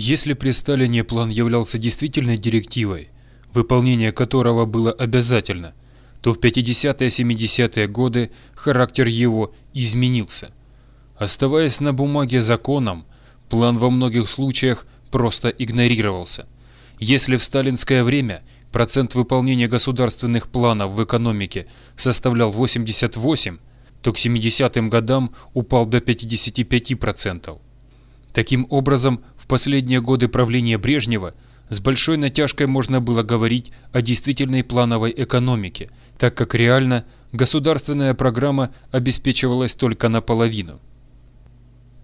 Если при Сталине план являлся действительной директивой, выполнение которого было обязательно, то в 50-70-е годы характер его изменился. Оставаясь на бумаге законом, план во многих случаях просто игнорировался. Если в сталинское время процент выполнения государственных планов в экономике составлял 88, то к 70-м годам упал до 55%. Таким образом, последние годы правления Брежнева с большой натяжкой можно было говорить о действительной плановой экономике, так как реально государственная программа обеспечивалась только наполовину.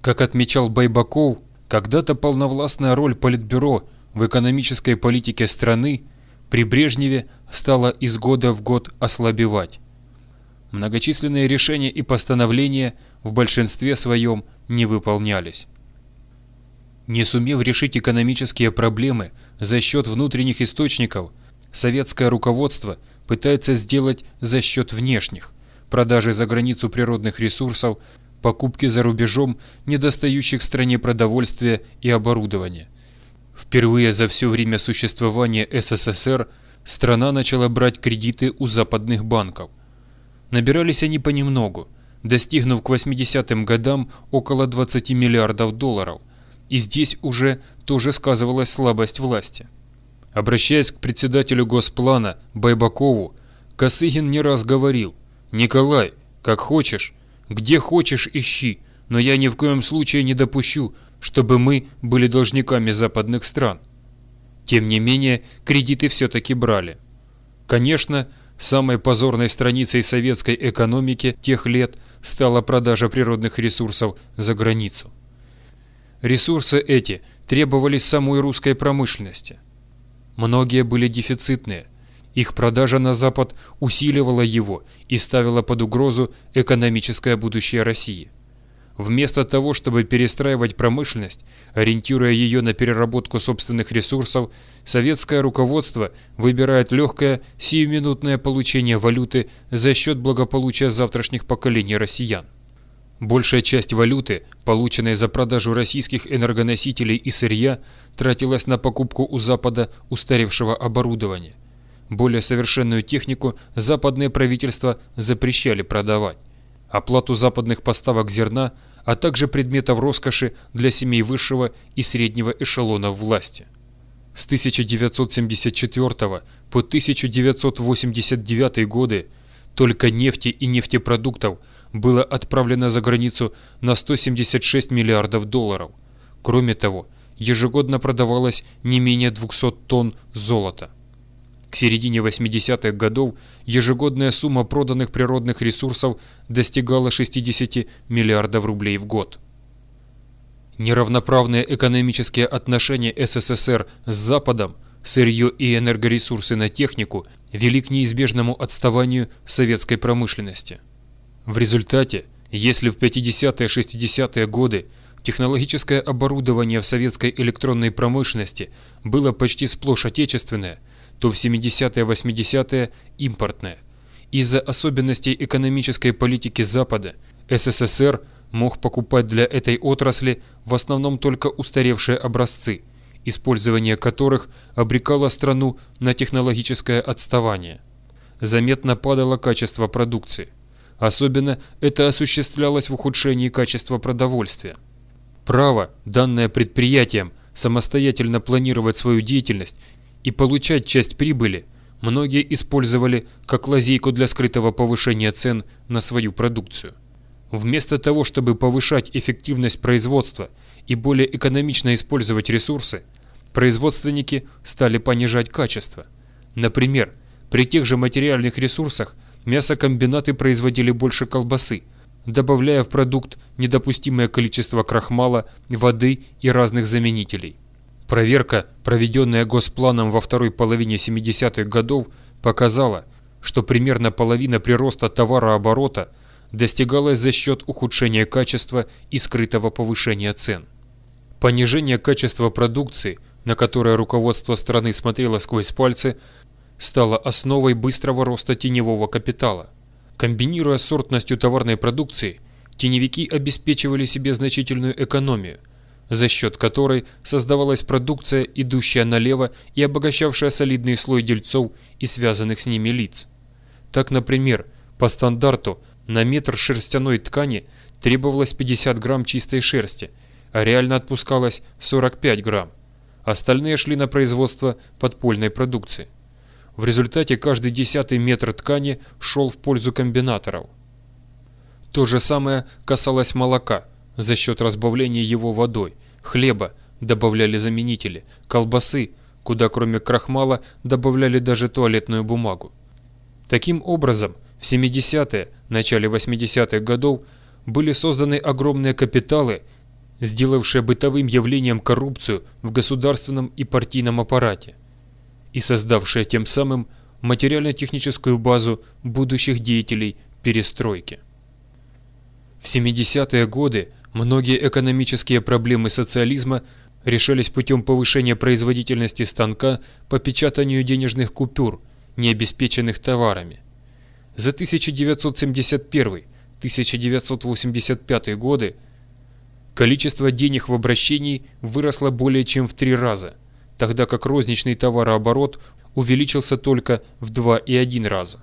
Как отмечал Байбаков, когда-то полновластная роль Политбюро в экономической политике страны при Брежневе стала из года в год ослабевать. Многочисленные решения и постановления в большинстве своем не выполнялись. Не сумев решить экономические проблемы за счет внутренних источников, советское руководство пытается сделать за счет внешних, продажи за границу природных ресурсов, покупки за рубежом недостающих стране продовольствия и оборудования. Впервые за все время существования СССР страна начала брать кредиты у западных банков. Набирались они понемногу, достигнув к 80-м годам около 20 миллиардов долларов – и здесь уже тоже сказывалась слабость власти. Обращаясь к председателю Госплана Байбакову, Косыгин не раз говорил «Николай, как хочешь, где хочешь ищи, но я ни в коем случае не допущу, чтобы мы были должниками западных стран». Тем не менее, кредиты все-таки брали. Конечно, самой позорной страницей советской экономики тех лет стала продажа природных ресурсов за границу. Ресурсы эти требовались самой русской промышленности. Многие были дефицитные. Их продажа на Запад усиливала его и ставила под угрозу экономическое будущее России. Вместо того, чтобы перестраивать промышленность, ориентируя ее на переработку собственных ресурсов, советское руководство выбирает легкое, сиюминутное получение валюты за счет благополучия завтрашних поколений россиян. Большая часть валюты, полученной за продажу российских энергоносителей и сырья, тратилась на покупку у Запада устаревшего оборудования. Более совершенную технику западные правительства запрещали продавать. Оплату западных поставок зерна, а также предметов роскоши для семей высшего и среднего эшелонов власти. С 1974 по 1989 годы только нефти и нефтепродуктов – было отправлено за границу на 176 миллиардов долларов. Кроме того, ежегодно продавалось не менее 200 тонн золота. К середине 80-х годов ежегодная сумма проданных природных ресурсов достигала 60 миллиардов рублей в год. Неравноправные экономические отношения СССР с Западом, сырье и энергоресурсы на технику вели к неизбежному отставанию советской промышленности. В результате, если в 50-60-е годы технологическое оборудование в советской электронной промышленности было почти сплошь отечественное, то в 70-80-е импортное. Из-за особенностей экономической политики Запада СССР мог покупать для этой отрасли в основном только устаревшие образцы, использование которых обрекало страну на технологическое отставание. Заметно падало качество продукции. Особенно это осуществлялось в ухудшении качества продовольствия. Право, данное предприятиям, самостоятельно планировать свою деятельность и получать часть прибыли, многие использовали как лазейку для скрытого повышения цен на свою продукцию. Вместо того, чтобы повышать эффективность производства и более экономично использовать ресурсы, производственники стали понижать качество. Например, при тех же материальных ресурсах Мясокомбинаты производили больше колбасы, добавляя в продукт недопустимое количество крахмала, воды и разных заменителей. Проверка, проведенная Госпланом во второй половине 70-х годов, показала, что примерно половина прироста товарооборота достигалась за счет ухудшения качества и скрытого повышения цен. Понижение качества продукции, на которое руководство страны смотрело сквозь пальцы, стала основой быстрого роста теневого капитала. Комбинируя с сортностью товарной продукции, теневики обеспечивали себе значительную экономию. за счет которой создавалась продукция, идущая налево и обогащавшая солидный слой дельцов и связанных с ними лиц. Так, например, по стандарту на метр шерстяной ткани требовалось 50 грамм чистой шерсти, а реально отпускалось 45 грамм. Остальные шли на производство подпольной продукции. В результате каждый десятый метр ткани шел в пользу комбинаторов. То же самое касалось молока за счет разбавления его водой, хлеба, добавляли заменители, колбасы, куда кроме крахмала добавляли даже туалетную бумагу. Таким образом, в 70-е, начале 80-х годов были созданы огромные капиталы, сделавшие бытовым явлением коррупцию в государственном и партийном аппарате и создавшие тем самым материально-техническую базу будущих деятелей перестройки. В 70-е годы многие экономические проблемы социализма решались путем повышения производительности станка по печатанию денежных купюр, не обеспеченных товарами. За 1971-1985 годы количество денег в обращении выросло более чем в три раза – тогда как розничный товарооборот увеличился только в 2,1 раза.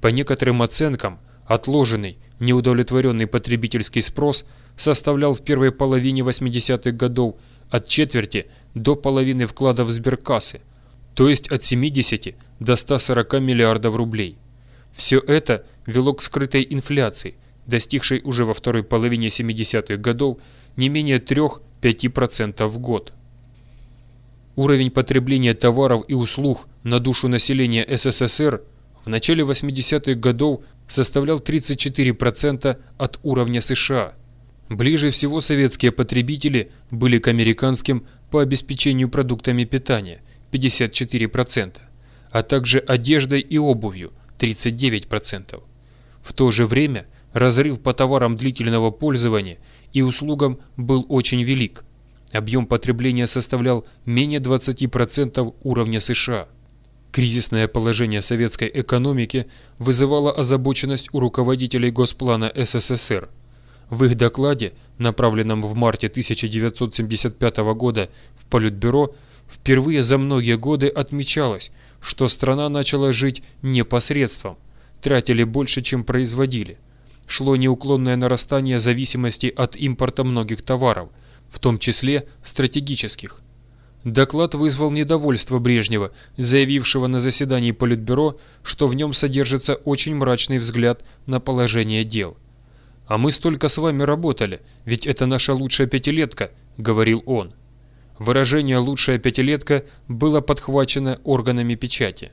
По некоторым оценкам, отложенный, неудовлетворенный потребительский спрос составлял в первой половине 80-х годов от четверти до половины вкладов сберкассы, то есть от 70 до 140 миллиардов рублей. Все это вело к скрытой инфляции, достигшей уже во второй половине 70-х годов не менее 3-5% в год. Уровень потребления товаров и услуг на душу населения СССР в начале 80-х годов составлял 34% от уровня США. Ближе всего советские потребители были к американским по обеспечению продуктами питания 54%, а также одеждой и обувью 39%. В то же время разрыв по товарам длительного пользования и услугам был очень велик Объем потребления составлял менее 20% уровня США. Кризисное положение советской экономики вызывало озабоченность у руководителей Госплана СССР. В их докладе, направленном в марте 1975 года в Политбюро, впервые за многие годы отмечалось, что страна начала жить непосредством, тратили больше, чем производили. Шло неуклонное нарастание зависимости от импорта многих товаров – в том числе стратегических. Доклад вызвал недовольство Брежнева, заявившего на заседании Политбюро, что в нем содержится очень мрачный взгляд на положение дел. «А мы столько с вами работали, ведь это наша лучшая пятилетка», — говорил он. Выражение «лучшая пятилетка» было подхвачено органами печати.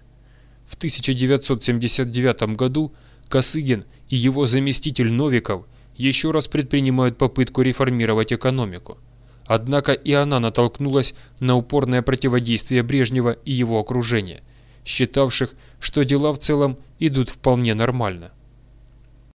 В 1979 году Косыгин и его заместитель Новиков еще раз предпринимают попытку реформировать экономику. Однако и она натолкнулась на упорное противодействие Брежнева и его окружения, считавших, что дела в целом идут вполне нормально.